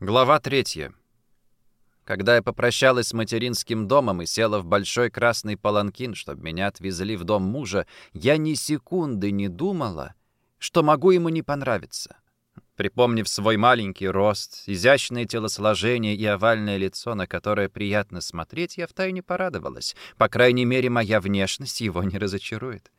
Глава третья. Когда я попрощалась с материнским домом и села в большой красный паланкин, чтобы меня отвезли в дом мужа, я ни секунды не думала, что могу ему не понравиться. Припомнив свой маленький рост, изящное телосложение и овальное лицо, на которое приятно смотреть, я втайне порадовалась. По крайней мере, моя внешность его не разочарует.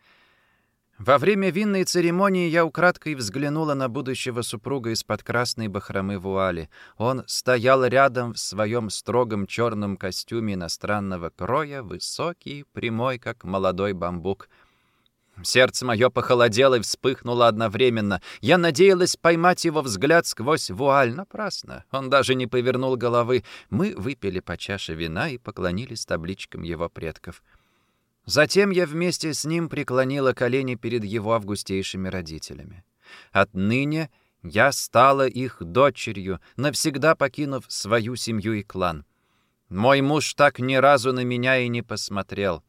Во время винной церемонии я украдкой взглянула на будущего супруга из-под красной бахромы вуали. Он стоял рядом в своем строгом черном костюме иностранного кроя, высокий, прямой, как молодой бамбук. Сердце мое похолодело и вспыхнуло одновременно. Я надеялась поймать его взгляд сквозь вуаль. Напрасно. Он даже не повернул головы. Мы выпили по чаше вина и поклонились табличкам его предков. — Затем я вместе с ним преклонила колени перед его августейшими родителями. Отныне я стала их дочерью, навсегда покинув свою семью и клан. Мой муж так ни разу на меня и не посмотрел.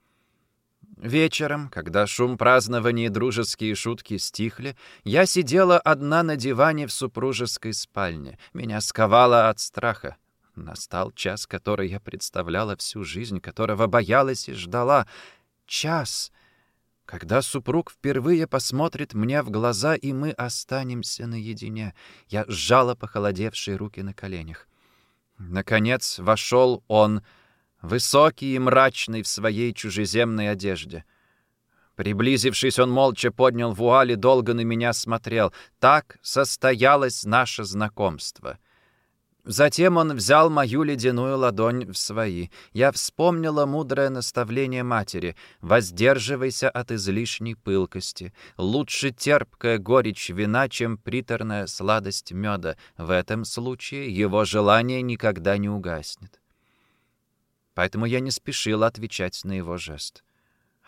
Вечером, когда шум празднования и дружеские шутки стихли, я сидела одна на диване в супружеской спальне. Меня сковало от страха. Настал час, который я представляла всю жизнь, которого боялась и ждала — час, когда супруг впервые посмотрит мне в глаза, и мы останемся наедине. Я сжала похолодевшие руки на коленях. Наконец вошел он, высокий и мрачный в своей чужеземной одежде. Приблизившись, он молча поднял вуаль и долго на меня смотрел. Так состоялось наше знакомство — Затем он взял мою ледяную ладонь в свои. Я вспомнила мудрое наставление матери «Воздерживайся от излишней пылкости. Лучше терпкая горечь вина, чем приторная сладость меда. В этом случае его желание никогда не угаснет». Поэтому я не спешила отвечать на его жест.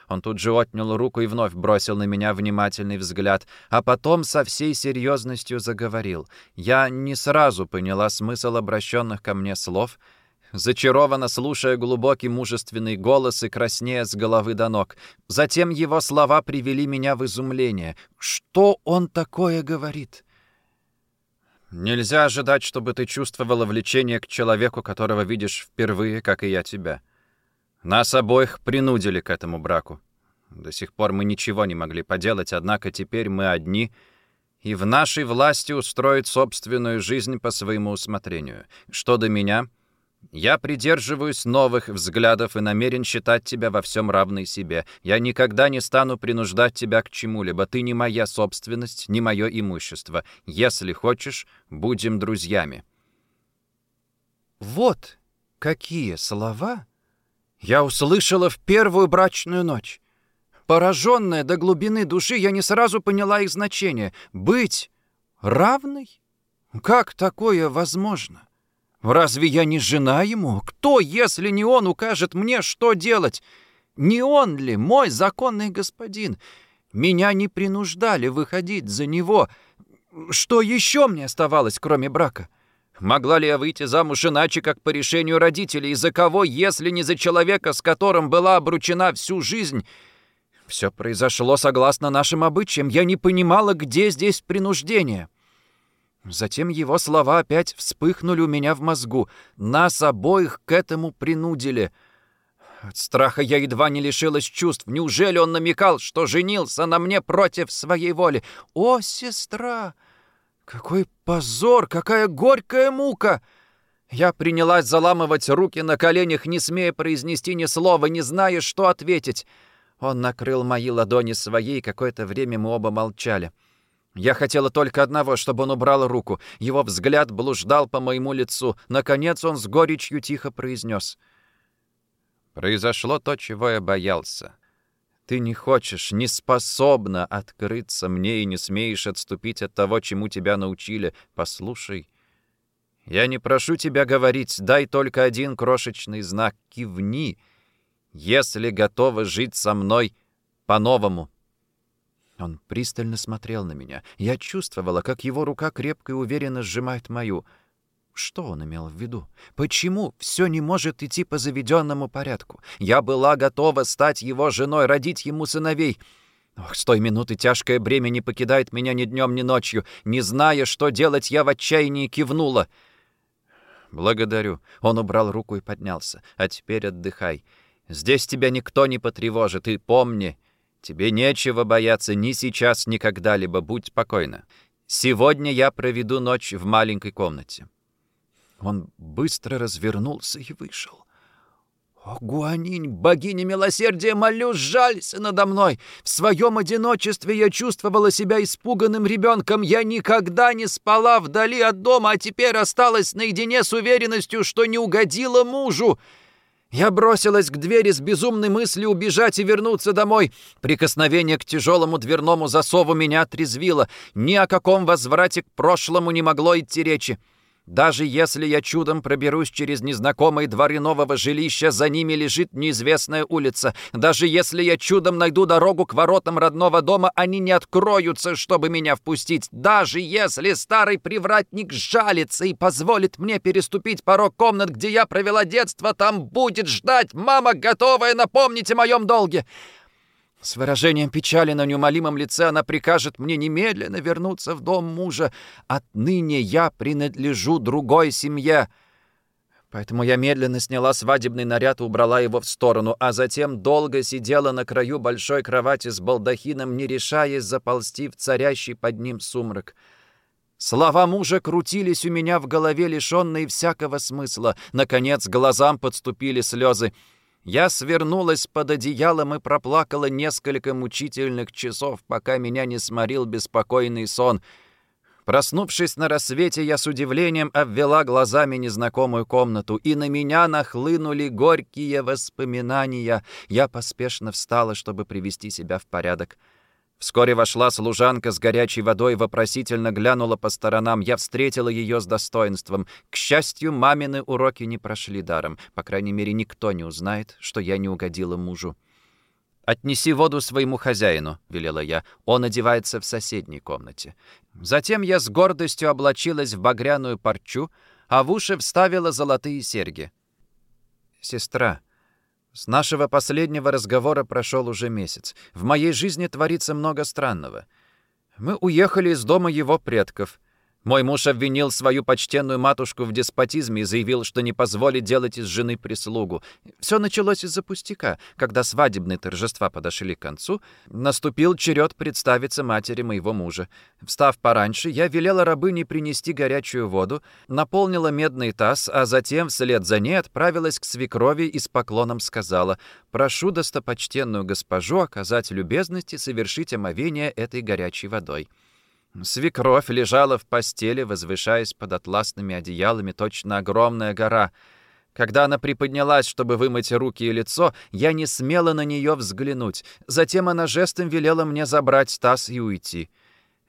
Он тут же отнял руку и вновь бросил на меня внимательный взгляд, а потом со всей серьезностью заговорил. Я не сразу поняла смысл обращенных ко мне слов, зачарованно слушая глубокий мужественный голос и краснея с головы до ног. Затем его слова привели меня в изумление. «Что он такое говорит?» «Нельзя ожидать, чтобы ты чувствовала влечение к человеку, которого видишь впервые, как и я тебя». Нас обоих принудили к этому браку. До сих пор мы ничего не могли поделать, однако теперь мы одни, и в нашей власти устроить собственную жизнь по своему усмотрению. Что до меня, я придерживаюсь новых взглядов и намерен считать тебя во всем равной себе. Я никогда не стану принуждать тебя к чему-либо. Ты не моя собственность, не мое имущество. Если хочешь, будем друзьями». Вот какие слова я услышала в первую брачную ночь. Пораженная до глубины души, я не сразу поняла их значение. Быть равной? Как такое возможно? Разве я не жена ему? Кто, если не он, укажет мне, что делать? Не он ли мой законный господин? Меня не принуждали выходить за него. Что еще мне оставалось, кроме брака? — Могла ли я выйти замуж иначе, как по решению родителей? За кого, если не за человека, с которым была обручена всю жизнь? Все произошло согласно нашим обычаям. Я не понимала, где здесь принуждение. Затем его слова опять вспыхнули у меня в мозгу. Нас обоих к этому принудили. От страха я едва не лишилась чувств. Неужели он намекал, что женился на мне против своей воли? «О, сестра!» Какой позор, какая горькая мука! Я принялась заламывать руки на коленях, не смея произнести ни слова, не зная, что ответить. Он накрыл мои ладони своей, какое-то время мы оба молчали. Я хотела только одного, чтобы он убрал руку. Его взгляд блуждал по моему лицу. Наконец он с горечью тихо произнес. «Произошло то, чего я боялся. Ты не хочешь, не способна открыться мне и не смеешь отступить от того, чему тебя научили. Послушай, я не прошу тебя говорить, дай только один крошечный знак. Кивни, если готова жить со мной по-новому. Он пристально смотрел на меня. Я чувствовала, как его рука крепко и уверенно сжимает мою — что он имел в виду? Почему все не может идти по заведенному порядку? Я была готова стать его женой, родить ему сыновей. Ох, с той минуты тяжкое бремя не покидает меня ни днем, ни ночью. Не зная, что делать, я в отчаянии кивнула. «Благодарю». Он убрал руку и поднялся. «А теперь отдыхай. Здесь тебя никто не потревожит, и помни, тебе нечего бояться ни сейчас, ни когда-либо. Будь спокойна. Сегодня я проведу ночь в маленькой комнате». Он быстро развернулся и вышел. «О, Гуанинь, богиня милосердия, молю, жалься надо мной! В своем одиночестве я чувствовала себя испуганным ребенком. Я никогда не спала вдали от дома, а теперь осталась наедине с уверенностью, что не угодила мужу. Я бросилась к двери с безумной мыслью убежать и вернуться домой. Прикосновение к тяжелому дверному засову меня отрезвило. Ни о каком возврате к прошлому не могло идти речи. Даже если я чудом проберусь через незнакомые дворы нового жилища, за ними лежит неизвестная улица. Даже если я чудом найду дорогу к воротам родного дома, они не откроются, чтобы меня впустить. Даже если старый привратник жалится и позволит мне переступить порог комнат, где я провела детство, там будет ждать мама, готовая напомнить о моем долге. С выражением печали на неумолимом лице она прикажет мне немедленно вернуться в дом мужа. Отныне я принадлежу другой семье. Поэтому я медленно сняла свадебный наряд и убрала его в сторону, а затем долго сидела на краю большой кровати с балдахином, не решаясь заползти в царящий под ним сумрак. Слова мужа крутились у меня в голове, лишенные всякого смысла. Наконец, глазам подступили слезы. Я свернулась под одеялом и проплакала несколько мучительных часов, пока меня не сморил беспокойный сон. Проснувшись на рассвете, я с удивлением обвела глазами незнакомую комнату, и на меня нахлынули горькие воспоминания. Я поспешно встала, чтобы привести себя в порядок. Вскоре вошла служанка с горячей водой, вопросительно глянула по сторонам. Я встретила ее с достоинством. К счастью, мамины уроки не прошли даром. По крайней мере, никто не узнает, что я не угодила мужу. «Отнеси воду своему хозяину», — велела я. «Он одевается в соседней комнате». Затем я с гордостью облачилась в багряную парчу, а в уши вставила золотые серьги. «Сестра», с нашего последнего разговора прошел уже месяц. В моей жизни творится много странного. Мы уехали из дома его предков — мой муж обвинил свою почтенную матушку в деспотизме и заявил, что не позволит делать из жены прислугу. Все началось из-за пустяка. Когда свадебные торжества подошли к концу, наступил черед представиться матери моего мужа. Встав пораньше, я велела рабыне принести горячую воду, наполнила медный таз, а затем вслед за ней отправилась к свекрови и с поклоном сказала «Прошу достопочтенную госпожу оказать любезность и совершить омовение этой горячей водой». Свекровь лежала в постели, возвышаясь под атласными одеялами, точно огромная гора. Когда она приподнялась, чтобы вымыть руки и лицо, я не смела на нее взглянуть. Затем она жестом велела мне забрать таз и уйти.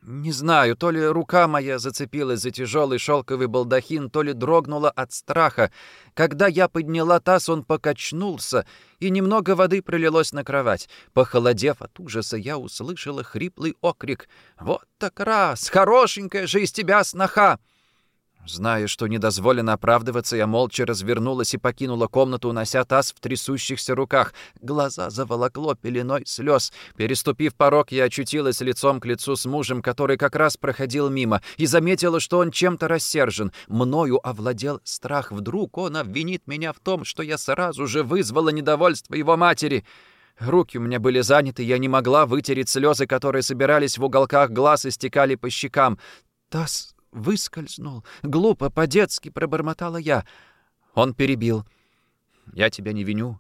Не знаю, то ли рука моя зацепилась за тяжелый шелковый балдахин, то ли дрогнула от страха. Когда я подняла таз, он покачнулся, и немного воды пролилось на кровать. Похолодев от ужаса, я услышала хриплый окрик. «Вот так раз! Хорошенькая же из тебя сноха!» Зная, что не дозволено оправдываться, я молча развернулась и покинула комнату, унося таз в трясущихся руках. Глаза заволокло пеленой слез. Переступив порог, я очутилась лицом к лицу с мужем, который как раз проходил мимо, и заметила, что он чем-то рассержен. Мною овладел страх. Вдруг он обвинит меня в том, что я сразу же вызвала недовольство его матери. Руки у меня были заняты, я не могла вытереть слезы, которые собирались в уголках глаз и стекали по щекам. «Таз выскользнул. Глупо, по-детски пробормотала я. Он перебил. «Я тебя не виню.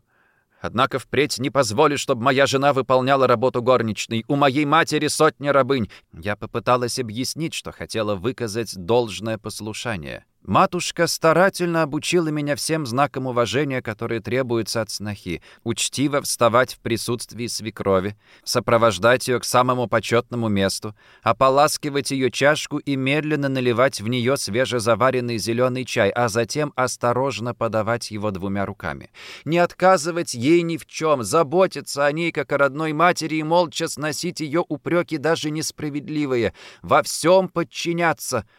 Однако впредь не позволю, чтобы моя жена выполняла работу горничной. У моей матери сотня рабынь». Я попыталась объяснить, что хотела выказать должное послушание. Матушка старательно обучила меня всем знакам уважения, которые требуются от снохи. Учтиво вставать в присутствии свекрови, сопровождать ее к самому почетному месту, ополаскивать ее чашку и медленно наливать в нее свежезаваренный зеленый чай, а затем осторожно подавать его двумя руками. Не отказывать ей ни в чем, заботиться о ней, как о родной матери, и молча сносить ее упреки, даже несправедливые, во всем подчиняться —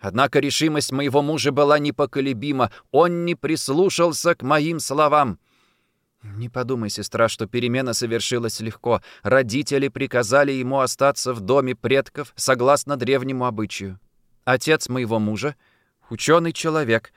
Однако решимость моего мужа была непоколебима. Он не прислушался к моим словам. «Не подумай, сестра, что перемена совершилась легко. Родители приказали ему остаться в доме предков согласно древнему обычаю. Отец моего мужа — ученый человек.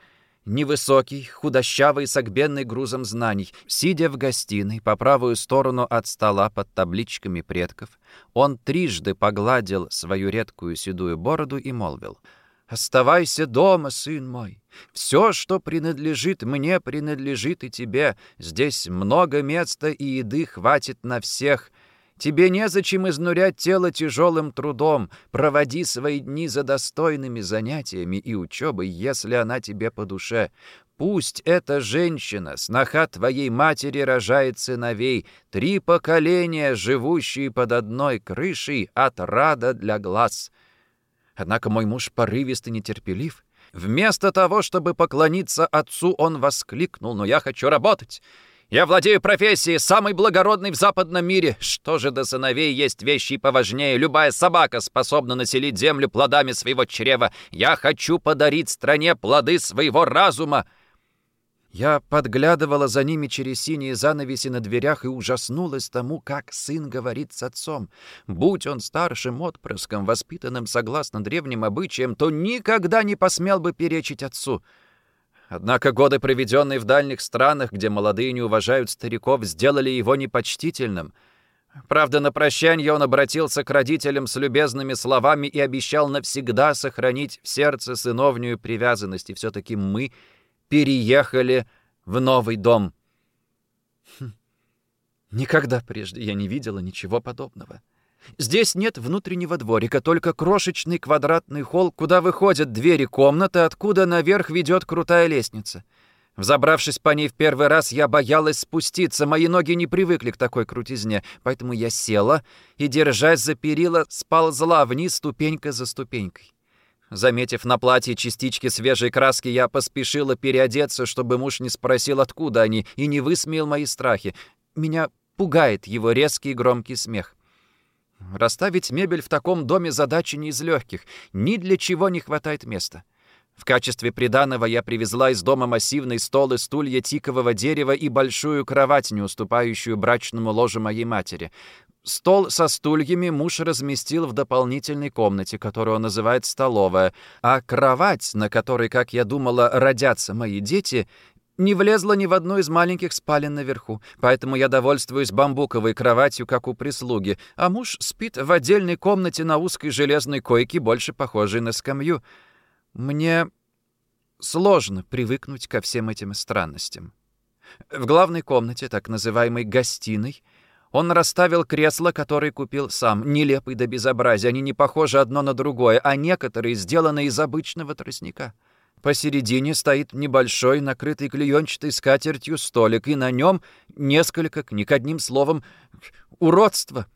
невысокий, худощавый, согбенный грузом знаний. Сидя в гостиной, по правую сторону от стола под табличками предков, он трижды погладил свою редкую седую бороду и молвил — Оставайся дома, сын мой. Все, что принадлежит мне, принадлежит и тебе. Здесь много места и еды хватит на всех. Тебе незачем изнурять тело тяжелым трудом. Проводи свои дни за достойными занятиями и учебой, если она тебе по душе. Пусть эта женщина, сноха твоей матери, рожает сыновей, три поколения, живущие под одной крышей, от рада для глаз». Однако мой муж порывист и нетерпелив. Вместо того, чтобы поклониться отцу, он воскликнул, «Но я хочу работать! Я владею профессией, самой благородной в западном мире. Что же до сыновей есть вещи поважнее? Любая собака способна населить землю плодами своего чрева. Я хочу подарить стране плоды своего разума!» Я подглядывала за ними через синие занавеси на дверях и ужаснулась тому, как сын говорит с отцом. Будь он старшим отпрыском, воспитанным согласно древним обычаям, то никогда не посмел бы перечить отцу. Однако годы, проведенные в дальних странах, где молодые не уважают стариков, сделали его непочтительным. Правда, на прощанье он обратился к родителям с любезными словами и обещал навсегда сохранить в сердце сыновнюю привязанность, и все-таки мы — переехали в новый дом. Хм. Никогда прежде я не видела ничего подобного. Здесь нет внутреннего дворика, только крошечный квадратный холл, куда выходят двери комнаты, откуда наверх ведет крутая лестница. Взобравшись по ней в первый раз, я боялась спуститься, мои ноги не привыкли к такой крутизне, поэтому я села и, держась за перила, сползла вниз ступенька за ступенькой. Заметив на платье частички свежей краски, я поспешила переодеться, чтобы муж не спросил, откуда они, и не высмеял мои страхи. Меня пугает его резкий громкий смех. Расставить мебель в таком доме задача не из легких. Ни для чего не хватает места. В качестве приданого я привезла из дома массивный стол и стулья тикового дерева и большую кровать, не уступающую брачному ложу моей матери. Стол со стульями муж разместил в дополнительной комнате, которую он называет столовая, а кровать, на которой, как я думала, родятся мои дети, не влезла ни в одну из маленьких спален наверху, поэтому я довольствуюсь бамбуковой кроватью, как у прислуги, а муж спит в отдельной комнате на узкой железной койке, больше похожей на скамью. Мне сложно привыкнуть ко всем этим странностям. В главной комнате, так называемой «гостиной», он расставил кресла, которые купил сам, нелепый до безобразия. Они не похожи одно на другое, а некоторые сделаны из обычного тростника. Посередине стоит небольшой, накрытый клеенчатой скатертью столик, и на нем несколько книг, одним словом, уродство.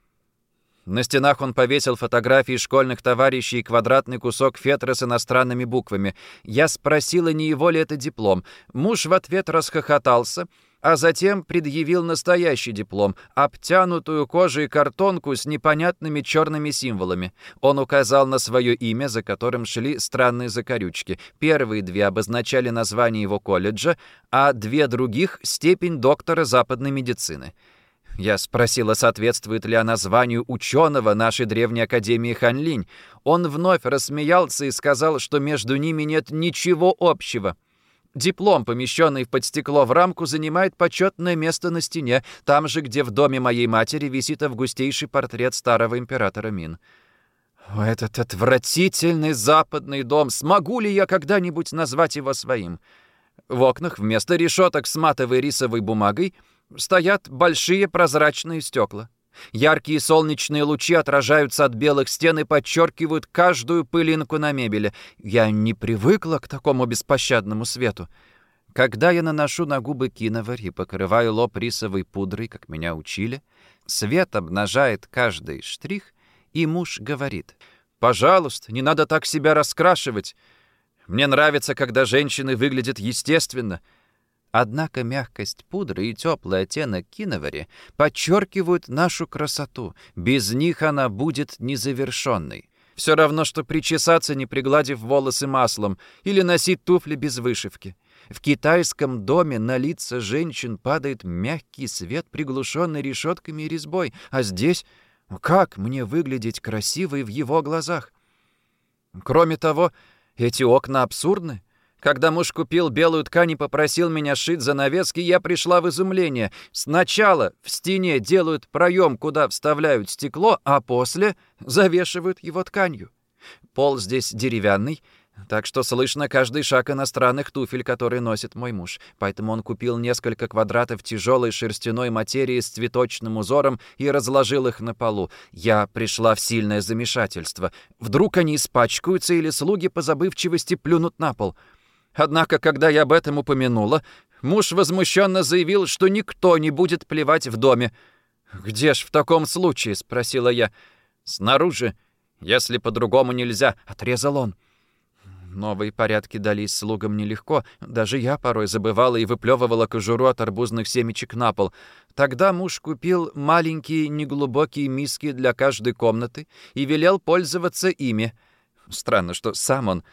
На стенах он повесил фотографии школьных товарищей и квадратный кусок фетра с иностранными буквами. Я спросила, не его ли это диплом. Муж в ответ расхохотался — а затем предъявил настоящий диплом, обтянутую кожей картонку с непонятными черными символами. Он указал на свое имя, за которым шли странные закорючки. Первые две обозначали название его колледжа, а две других — степень доктора западной медицины. Я спросила, соответствует ли она званию ученого нашей древней академии Ханлинь. Он вновь рассмеялся и сказал, что между ними нет ничего общего. Диплом, помещенный под стекло в рамку, занимает почетное место на стене, там же, где в доме моей матери висит августейший портрет старого императора Мин. О, этот отвратительный западный дом! Смогу ли я когда-нибудь назвать его своим? В окнах вместо решеток с матовой рисовой бумагой стоят большие прозрачные стекла. Яркие солнечные лучи отражаются от белых стен и подчеркивают каждую пылинку на мебели. Я не привыкла к такому беспощадному свету. Когда я наношу на губы киноварь и покрываю лоб рисовой пудрой, как меня учили, свет обнажает каждый штрих, и муж говорит, «Пожалуйста, не надо так себя раскрашивать. Мне нравится, когда женщины выглядят естественно». Однако мягкость пудры и теплый оттенок киновари подчеркивают нашу красоту. Без них она будет незавершенной. Все равно, что причесаться, не пригладив волосы маслом, или носить туфли без вышивки. В китайском доме на лица женщин падает мягкий свет, приглушенный решетками и резьбой, а здесь как мне выглядеть красивой в его глазах? Кроме того, эти окна абсурдны. Когда муж купил белую ткань и попросил меня шить занавески, я пришла в изумление. Сначала в стене делают проем, куда вставляют стекло, а после завешивают его тканью. Пол здесь деревянный, так что слышно каждый шаг иностранных туфель, которые носит мой муж. Поэтому он купил несколько квадратов тяжелой шерстяной материи с цветочным узором и разложил их на полу. Я пришла в сильное замешательство. Вдруг они испачкаются или слуги по забывчивости плюнут на пол. Однако, когда я об этом упомянула, муж возмущенно заявил, что никто не будет плевать в доме. «Где ж в таком случае?» — спросила я. «Снаружи. Если по-другому нельзя», — отрезал он. Новые порядки дались слугам нелегко. Даже я порой забывала и выплевывала кожуру от арбузных семечек на пол. Тогда муж купил маленькие неглубокие миски для каждой комнаты и велел пользоваться ими. Странно, что сам он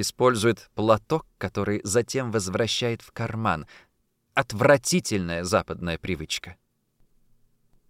использует платок, который затем возвращает в карман. Отвратительная западная привычка.